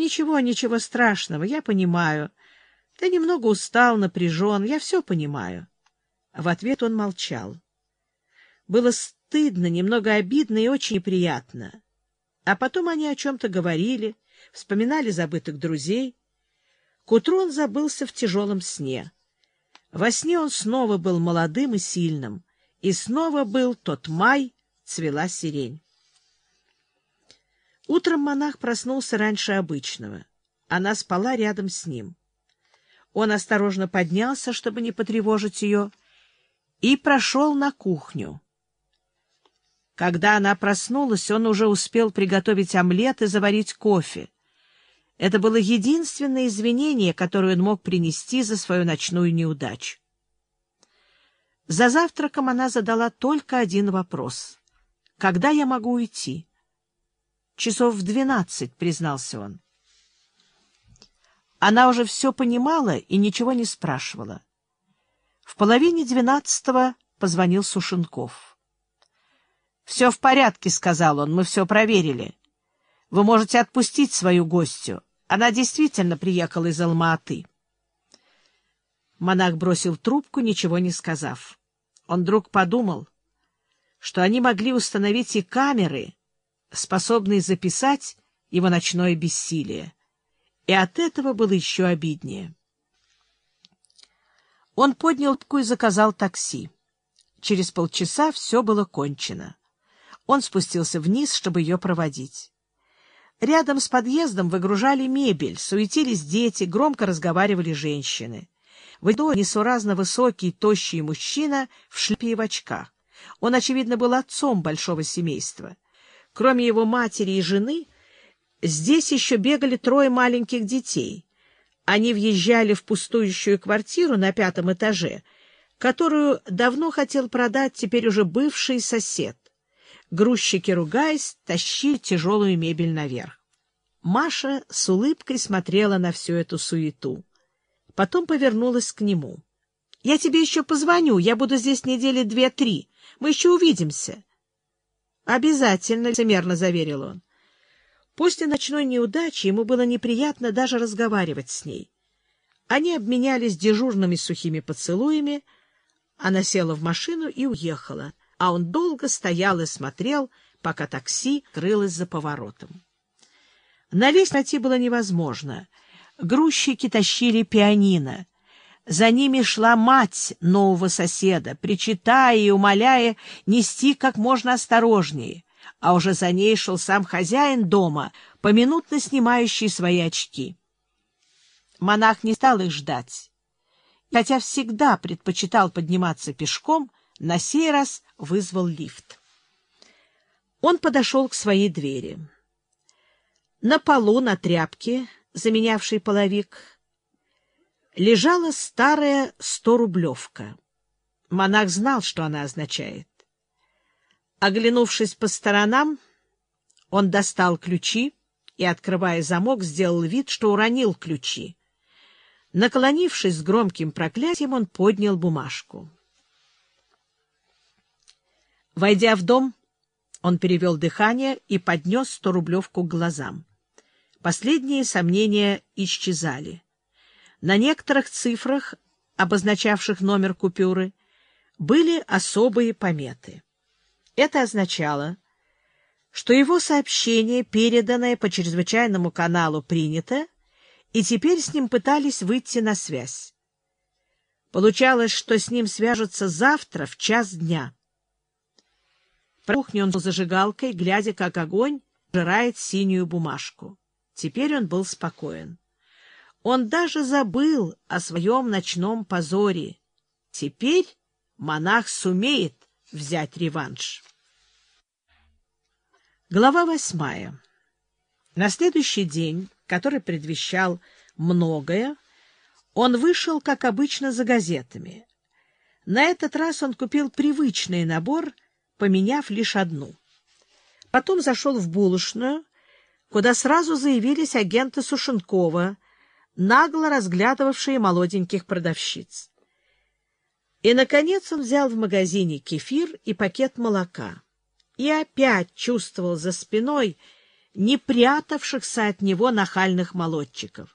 Ничего, ничего страшного, я понимаю. Ты немного устал, напряжен, я все понимаю. В ответ он молчал. Было стыдно, немного обидно и очень неприятно. А потом они о чем-то говорили, вспоминали забытых друзей. К утру он забылся в тяжелом сне. Во сне он снова был молодым и сильным, и снова был тот май, цвела сирень. Утром монах проснулся раньше обычного. Она спала рядом с ним. Он осторожно поднялся, чтобы не потревожить ее, и прошел на кухню. Когда она проснулась, он уже успел приготовить омлет и заварить кофе. Это было единственное извинение, которое он мог принести за свою ночную неудачу. За завтраком она задала только один вопрос. «Когда я могу уйти?» «Часов в двенадцать», — признался он. Она уже все понимала и ничего не спрашивала. В половине двенадцатого позвонил Сушенков. «Все в порядке», — сказал он, — «мы все проверили. Вы можете отпустить свою гостью. Она действительно приехала из Алма-Аты». Монах бросил трубку, ничего не сказав. Он вдруг подумал, что они могли установить и камеры, способные записать его ночное бессилие. И от этого было еще обиднее. Он поднял трубку и заказал такси. Через полчаса все было кончено. Он спустился вниз, чтобы ее проводить. Рядом с подъездом выгружали мебель, суетились дети, громко разговаривали женщины. В иду несуразно высокий, тощий мужчина в шляпе и в очках. Он, очевидно, был отцом большого семейства. Кроме его матери и жены, здесь еще бегали трое маленьких детей. Они въезжали в пустующую квартиру на пятом этаже, которую давно хотел продать теперь уже бывший сосед. Грузчики, ругаясь, тащили тяжелую мебель наверх. Маша с улыбкой смотрела на всю эту суету. Потом повернулась к нему. — Я тебе еще позвоню, я буду здесь недели две-три. Мы еще увидимся. — Обязательно, — лицемерно заверил он. После ночной неудачи ему было неприятно даже разговаривать с ней. Они обменялись дежурными сухими поцелуями, она села в машину и уехала а он долго стоял и смотрел, пока такси крылось за поворотом. Налезть найти было невозможно. Грузчики тащили пианино. За ними шла мать нового соседа, причитая и умоляя нести как можно осторожнее, а уже за ней шел сам хозяин дома, поминутно снимающий свои очки. Монах не стал их ждать. Хотя всегда предпочитал подниматься пешком, на сей раз вызвал лифт. Он подошел к своей двери. На полу, на тряпке, заменявшей половик, лежала старая сторублевка. Монах знал, что она означает. Оглянувшись по сторонам, он достал ключи и, открывая замок, сделал вид, что уронил ключи. Наклонившись с громким проклятием, он поднял бумажку. Войдя в дом, он перевел дыхание и поднес сто рублевку к глазам. Последние сомнения исчезали. На некоторых цифрах, обозначавших номер купюры, были особые пометы. Это означало, что его сообщение, переданное по чрезвычайному каналу, принято, и теперь с ним пытались выйти на связь. Получалось, что с ним свяжутся завтра в час дня. Кухне он зажигалкой, глядя, как огонь жирает синюю бумажку. Теперь он был спокоен. Он даже забыл о своем ночном позоре. Теперь монах сумеет взять реванш. Глава восьмая. На следующий день, который предвещал многое, он вышел, как обычно, за газетами. На этот раз он купил привычный набор — поменяв лишь одну. Потом зашел в булочную, куда сразу заявились агенты Сушенкова, нагло разглядывавшие молоденьких продавщиц. И, наконец, он взял в магазине кефир и пакет молока. И опять чувствовал за спиной не прятавшихся от него нахальных молодчиков.